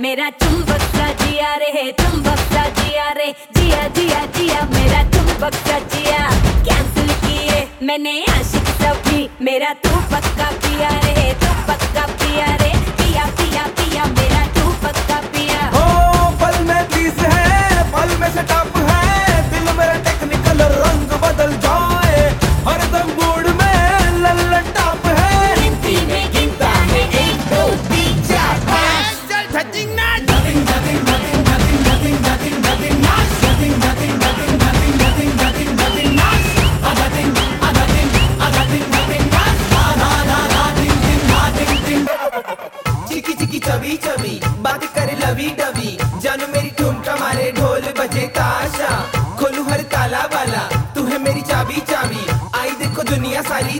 मेरा तुम बक्सा जिया रे, है तुम बक्सा जिया रे। जिया जिया जिया, मेरा तुम बक्सा जिया। कैंसिल किए मैंने आशिक सभी। मेरा तू पक्का पिया रे तू पक्का पिया रे। पिया पिया पिया, मेरा तू पक्का पिया लवी डबी जानू मेरी ठुमका मारे ढोल बजे ताशा। खोलू हर ताला वाला, तू है मेरी चाबी चाबी आई देखो दुनिया सारी